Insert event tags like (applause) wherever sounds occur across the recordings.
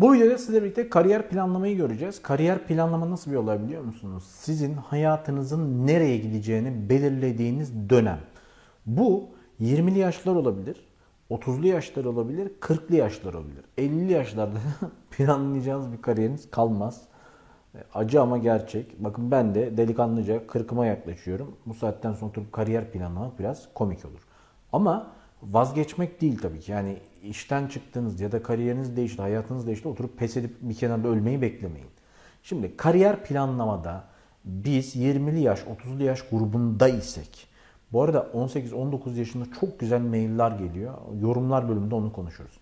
Bu videoda sizle birlikte kariyer planlamayı göreceğiz. Kariyer planlama nasıl bir olay biliyor musunuz? Sizin hayatınızın nereye gideceğini belirlediğiniz dönem. Bu 20'li yaşlar olabilir, 30'lu yaşlar olabilir, 40'lı yaşlar olabilir. 50'li yaşlarda (laughs) planlayacağınız bir kariyeriniz kalmaz. Acı ama gerçek. Bakın ben de delikanlıca 40'ıma yaklaşıyorum. Bu saatten sonra kariyer planlamak biraz komik olur. Ama vazgeçmek değil tabii ki. Yani işten çıktınız ya da kariyeriniz değişti, hayatınız değişti oturup pes edip bir kenarda ölmeyi beklemeyin. Şimdi kariyer planlamada biz 20'li yaş, 30'lu yaş grubunda isek bu arada 18-19 yaşında çok güzel mailler geliyor. Yorumlar bölümünde onu konuşuruz.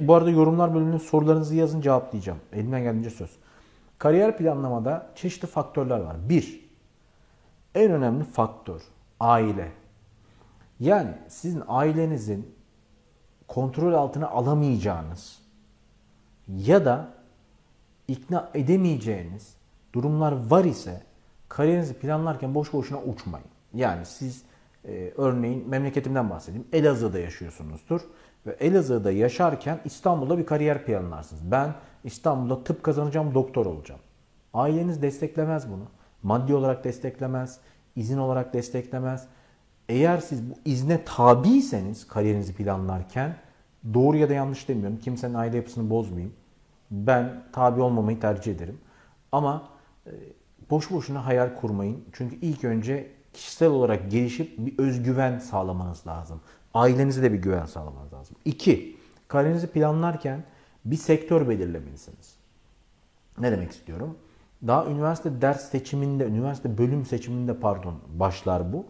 Bu arada yorumlar bölümünün sorularınızı yazın cevaplayacağım. Elimden geldiğince söz. Kariyer planlamada çeşitli faktörler var. Bir, en önemli faktör aile. Yani sizin ailenizin kontrol altına alamayacağınız ya da ikna edemeyeceğiniz durumlar var ise kariyerinizi planlarken boş boşuna uçmayın. Yani siz e, örneğin memleketimden bahsedeyim. Elazığ'da yaşıyorsunuzdur ve Elazığ'da yaşarken İstanbul'da bir kariyer planlarsınız. Ben İstanbul'da tıp kazanacağım, doktor olacağım. Aileniz desteklemez bunu. Maddi olarak desteklemez, izin olarak desteklemez. Eğer siz bu izne tabiyseniz kariyerinizi planlarken doğru ya da yanlış demiyorum. Kimsenin aile yapısını bozmayayım. Ben tabi olmamayı tercih ederim. Ama e, boş boşuna hayal kurmayın. Çünkü ilk önce kişisel olarak gelişip bir özgüven sağlamanız lazım. Ailenize de bir güven sağlamanız lazım. İki, kariyerinizi planlarken bir sektör belirlemelisiniz. Ne demek istiyorum? Daha üniversite ders seçiminde, üniversite bölüm seçiminde pardon başlar bu.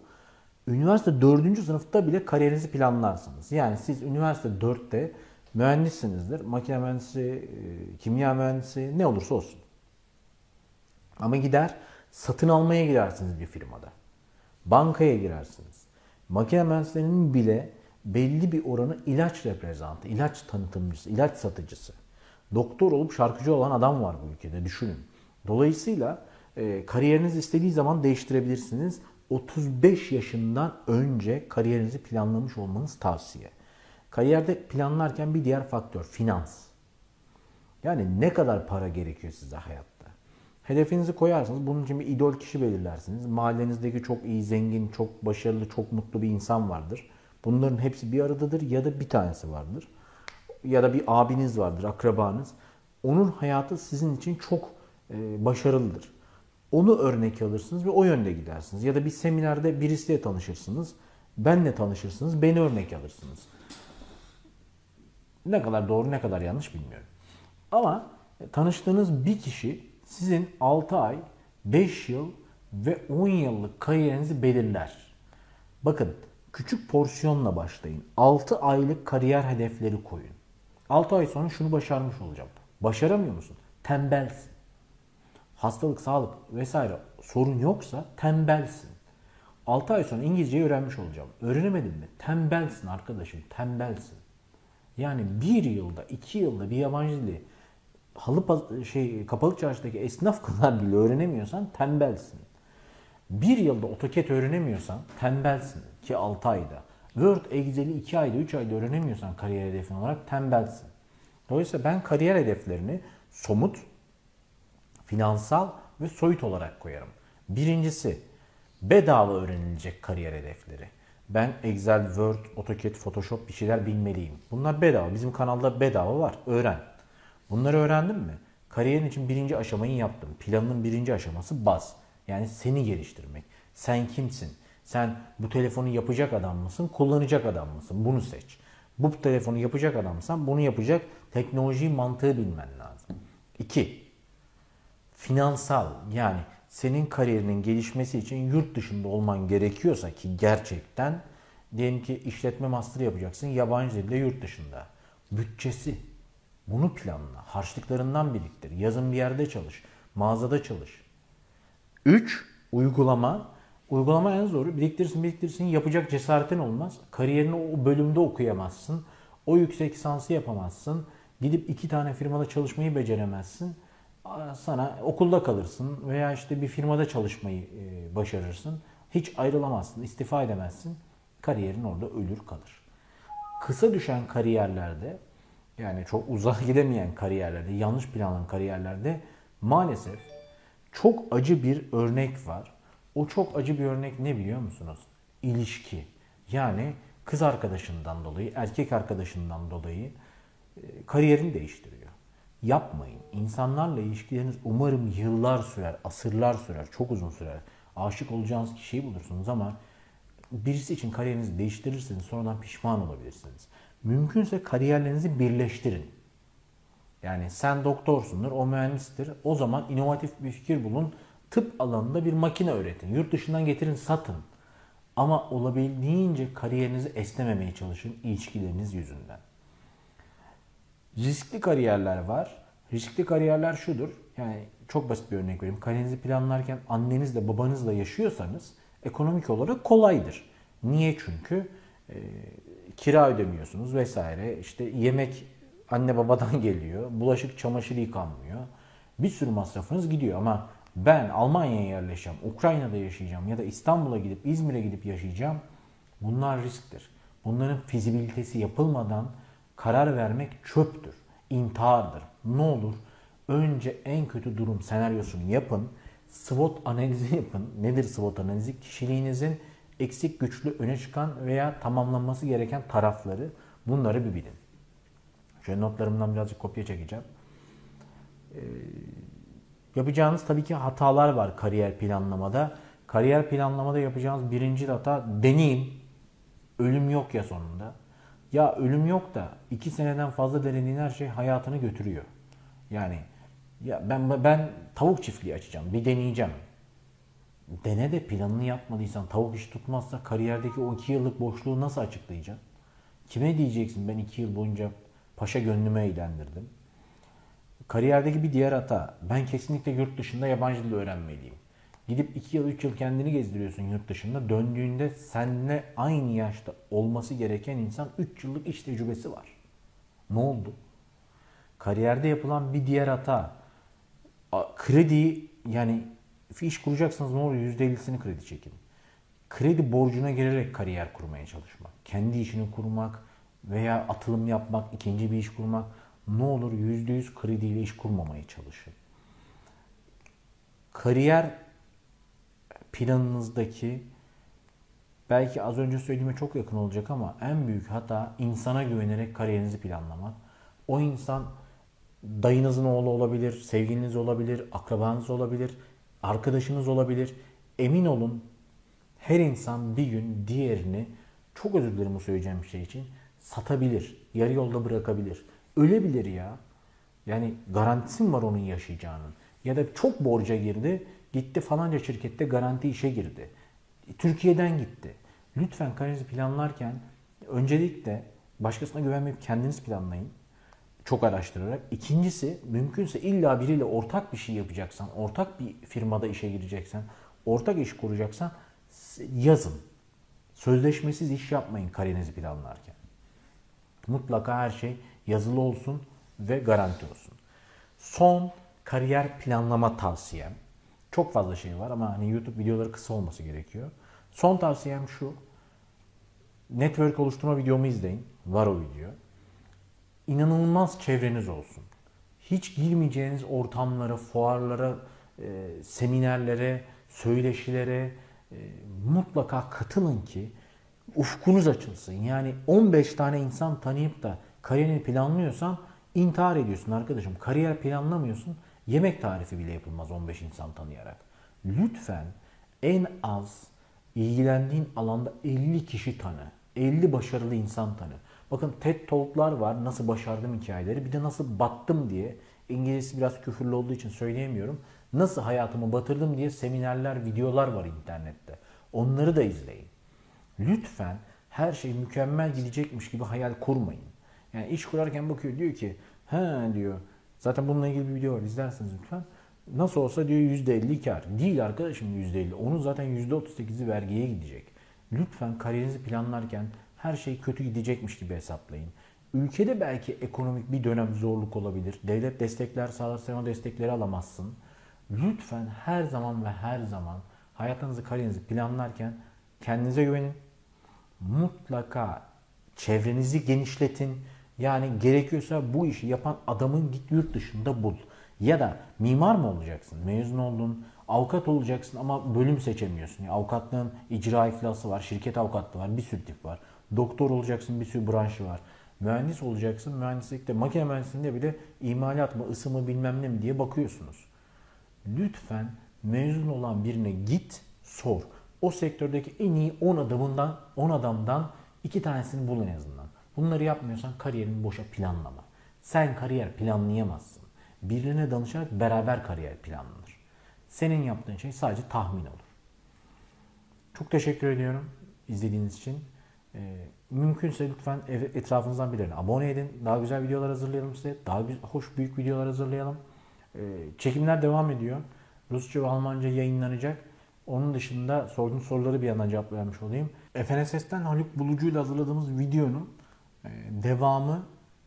Üniversite 4. sınıfta bile kariyerinizi planlarsınız. Yani siz üniversite 4'te mühendissinizdir. Makine mühendisi, e, kimya mühendisi ne olursa olsun. Ama gider satın almaya girersiniz bir firmada. Bankaya girersiniz. Makine mühendislerinin bile belli bir oranı ilaç reprezentı, ilaç tanıtımcısı, ilaç satıcısı. Doktor olup şarkıcı olan adam var bu ülkede düşünün. Dolayısıyla e, kariyeriniz istediği zaman değiştirebilirsiniz. 35 yaşından önce kariyerinizi planlamış olmanız tavsiye. Kariyerde planlarken bir diğer faktör finans. Yani ne kadar para gerekiyor size hayatta? Hedefinizi koyarsınız. Bunun için bir idol kişi belirlersiniz. Mahallenizdeki çok iyi, zengin, çok başarılı, çok mutlu bir insan vardır. Bunların hepsi bir aradadır ya da bir tanesi vardır. Ya da bir abiniz vardır, akrabanız. Onun hayatı sizin için çok e, başarılıdır. Onu örnek alırsınız ve o yönde gidersiniz. Ya da bir seminerde birisiyle tanışırsınız. Benle tanışırsınız, beni örnek alırsınız. Ne kadar doğru ne kadar yanlış bilmiyorum. Ama tanıştığınız bir kişi sizin 6 ay, 5 yıl ve 10 yıllık kariyerinizi belirler. Bakın küçük porsiyonla başlayın. 6 aylık kariyer hedefleri koyun. 6 ay sonra şunu başarmış olacağım. Başaramıyor musun? Tembelsin. Hastalık, sağlık vesaire sorun yoksa tembelsin. 6 ay sonra İngilizceyi öğrenmiş olacağım. Öğrenemedin mi? Tembelsin arkadaşım, tembelsin. Yani bir yılda, iki yılda bir yabancı dili halı şey kapalı çarşıdaki esnaf (laughs) kadar bile öğrenemiyorsan tembelsin. Bir yılda AutoCAD öğrenemiyorsan tembelsin ki 6 ayda. Word, Excel'i 2 ayda, 3 ayda öğrenemiyorsan kariyer hedefin olarak tembelsin. Dolayısıyla ben kariyer hedeflerini somut, finansal ve soyut olarak koyarım. Birincisi bedava öğrenilecek kariyer hedefleri. Ben Excel, Word, AutoCAD, Photoshop bir şeyler bilmeliyim. Bunlar bedava. Bizim kanalda bedava var. Öğren. Bunları öğrendin mi? Kariyerin için birinci aşamayı yaptım. Planının birinci aşaması baz. Yani seni geliştirmek. Sen kimsin? Sen bu telefonu yapacak adam mısın? Kullanacak adam mısın? Bunu seç. Bu telefonu yapacak adamsan bunu yapacak teknoloji mantığı bilmen lazım. İki, finansal yani senin kariyerinin gelişmesi için yurt dışında olman gerekiyorsa ki gerçekten diyelim ki işletme master yapacaksın yabancı dilde yurt dışında. Bütçesi bunu planla. Harçlıklarından biriktir. Yazın bir yerde çalış. Mağazada çalış. 3. Uygulama. Uygulama en zoru. Biriktirsin biriktirsin yapacak cesaretin olmaz. Kariyerini o bölümde okuyamazsın. O yüksek lisansı yapamazsın. Gidip iki tane firmada çalışmayı beceremezsin. Sana okulda kalırsın veya işte bir firmada çalışmayı e, başarırsın. Hiç ayrılamazsın, istifa edemezsin. Kariyerin orada ölür kalır. Kısa düşen kariyerlerde yani çok uzağa (laughs) gidemeyen kariyerlerde, yanlış planlanan kariyerlerde maalesef çok acı bir örnek var. O çok acı bir örnek ne biliyor musunuz? İlişki. Yani kız arkadaşından dolayı, erkek arkadaşından dolayı e, kariyerini değiştiriyor. Yapmayın. İnsanlarla ilişkileriniz umarım yıllar sürer, asırlar sürer, çok uzun sürer. Aşık olacağınız kişiyi bulursunuz ama birisi için kariyerinizi değiştirirseniz sonradan pişman olabilirsiniz. Mümkünse kariyerlerinizi birleştirin. Yani sen doktorsundur, o mühendistir. O zaman inovatif bir fikir bulun. Tıp alanında bir makine öğretin. Yurt dışından getirin, satın. Ama olabildiğince kariyerinizi esnememeye çalışın ilişkileriniz yüzünden. Riskli kariyerler var. Riskli kariyerler şudur. Yani çok basit bir örnek vereyim. Kariyerinizi planlarken annenizle babanızla yaşıyorsanız ekonomik olarak kolaydır. Niye? Çünkü e, kira ödemiyorsunuz vesaire. İşte yemek anne babadan (laughs) geliyor. Bulaşık çamaşır yıkanmıyor. Bir sürü masrafınız gidiyor ama ben Almanya'ya yerleşeceğim, Ukrayna'da yaşayacağım ya da İstanbul'a gidip İzmir'e gidip yaşayacağım. Bunlar risktir. Bunların fizibilitesi yapılmadan karar vermek çöptür, intihardır. Ne olur önce en kötü durum senaryosunu yapın. SWOT analizi yapın. Nedir SWOT analizi? Kişiliğinizin eksik, güçlü, öne çıkan veya tamamlanması gereken tarafları bunları bir bilin. Şöyle notlarımdan birazcık kopya çekeceğim. Ee, yapacağınız tabii ki hatalar var kariyer planlamada. Kariyer planlamada yapacağınız birinci hata deneyim. Ölüm yok ya sonunda. Ya ölüm yok da iki seneden fazla denediğin her şey hayatını götürüyor. Yani ya ben ben tavuk çiftliği açacağım. Bir deneyeceğim. Dene de planını yapmadıysan tavuk iş tutmazsa kariyerdeki o iki yıllık boşluğu nasıl açıklayacaksın? Kime diyeceksin ben iki yıl boyunca paşa gönlüme eğlendirdim. Kariyerdeki bir diğer hata. Ben kesinlikle yurt dışında yabancı dil öğrenmeliyim. Gidip 2 yıl 3 yıl kendini gezdiriyorsun yurt dışında. Döndüğünde seninle aynı yaşta olması gereken insan 3 yıllık iş tecrübesi var. Ne oldu? Kariyerde yapılan bir diğer hata. Kredi yani iş kuracaksanız ne olur %50'sini kredi çekin. Kredi borcuna girerek kariyer kurmaya çalışmak. Kendi işini kurmak veya atılım yapmak, ikinci bir iş kurmak ne olur %100 krediyle iş kurmamaya çalışın. Kariyer planınızdaki belki az önce söylediğime çok yakın olacak ama en büyük hata insana güvenerek kariyerinizi planlamak. O insan dayınızın oğlu olabilir, sevgiliniz olabilir, akrabanız olabilir, arkadaşınız olabilir. Emin olun her insan bir gün diğerini çok özür dilerim bu söyleyeceğim şey için satabilir, yarı yolda bırakabilir. Ölebilir ya. Yani garantisi var onun yaşayacağının? Ya da çok borca girdi, gitti falanca şirkette garanti işe girdi. Türkiye'den gitti. Lütfen kariyerinizi planlarken öncelikle başkasına güvenmeyip kendiniz planlayın. Çok araştırarak. İkincisi mümkünse illa biriyle ortak bir şey yapacaksan, ortak bir firmada işe gireceksen, ortak iş kuracaksan yazın. Sözleşmesiz iş yapmayın kariyerinizi planlarken. Mutlaka her şey yazılı olsun ve garanti olsun. Son kariyer planlama tavsiyem. Çok fazla şey var ama hani YouTube videoları kısa olması gerekiyor. Son tavsiyem şu. Network oluşturma videomu izleyin. Var o video. İnanılmaz çevreniz olsun. Hiç girmeyeceğiniz ortamlara, fuarlara, e, seminerlere, söyleşilere e, mutlaka katılın ki ufkunuz açılsın. Yani 15 tane insan tanıyıp da kariyerini planlıyorsan intihar ediyorsun arkadaşım. Kariyer planlamıyorsun. Yemek tarifi bile yapılmaz 15 insan tanıyarak. Lütfen en az ilgilendiğin alanda 50 kişi tanı. 50 başarılı insan tanı. Bakın TED Talk'lar var. Nasıl başardım hikayeleri. Bir de nasıl battım diye. İngilizcesi biraz küfürlü olduğu için söyleyemiyorum. Nasıl hayatımı batırdım diye seminerler, videolar var internette. Onları da izleyin. Lütfen her şey mükemmel gidecekmiş gibi hayal kurmayın. Yani iş kurarken bakıyor diyor ki he diyor zaten bununla ilgili bir video var izlersiniz lütfen. Nasıl olsa diyor %50 kar. Değil arkadaşım %50. Onun zaten %38'i vergiye gidecek. Lütfen kariyerinizi planlarken her şey kötü gidecekmiş gibi hesaplayın. Ülkede belki ekonomik bir dönem zorluk olabilir. Devlet destekler sağlarsa o destekleri alamazsın. Lütfen her zaman ve her zaman hayatınızı, kariyerinizi planlarken kendinize güvenin. Mutlaka çevrenizi genişletin. Yani gerekiyorsa bu işi yapan adamın git yurt dışında bul. Ya da mimar mı olacaksın? Mezun oldun, avukat olacaksın ama bölüm seçemiyorsun. Yani avukatlığın icra iflası var, şirket avukatlığı var, bir sürü tip var. Doktor olacaksın, bir sürü branşı var. Mühendis olacaksın, mühendislikte, makine mühendisliğinde bile imalat mı, ısı mı bilmem ne mi diye bakıyorsunuz. Lütfen mezun olan birine git, sor. O sektördeki en iyi 10 adamından, 10 adamdan iki tanesini bul en azından. Bunları yapmıyorsan kariyerini boşa planlama. Sen kariyer planlayamazsın. Birine danışarak beraber kariyer planlanır. Senin yaptığın şey sadece tahmin olur. Çok teşekkür ediyorum izlediğiniz için. Ee, mümkünse lütfen etrafınızdan birilerine abone edin. Daha güzel videolar hazırlayalım size. Daha hoş büyük videolar hazırlayalım. Ee, çekimler devam ediyor. Rusça ve Almanca yayınlanacak. Onun dışında sorduğunuz soruları bir yandan cevaplanmış olayım. FNSS'ten Haluk Bulucu ile hazırladığımız videonun devamı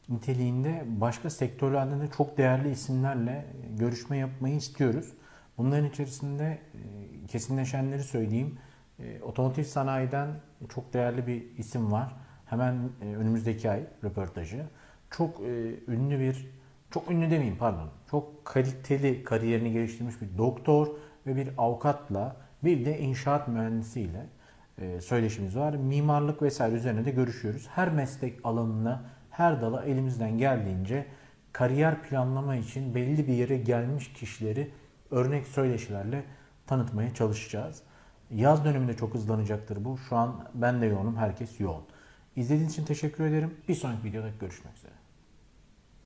niteliğinde başka sektörlerde de çok değerli isimlerle görüşme yapmayı istiyoruz. Bunların içerisinde e, kesinleşenleri söyleyeyim. E, Otomotiv sanayiden çok değerli bir isim var. Hemen e, önümüzdeki ay röportajı. Çok e, ünlü bir, çok ünlü demeyeyim pardon. Çok kaliteli kariyerini geliştirmiş bir doktor ve bir avukatla bir de inşaat mühendisiyle e, söyleşimiz var. Mimarlık vesaire üzerine de görüşüyoruz. Her meslek alanına, her dala elimizden geldiğince kariyer planlama için belli bir yere gelmiş kişileri örnek söyleşilerle tanıtmaya çalışacağız. Yaz döneminde çok hızlanacaktır bu. Şu an ben de yoğunum, herkes yoğun. İzlediğiniz için teşekkür ederim. Bir sonraki videoda görüşmek üzere.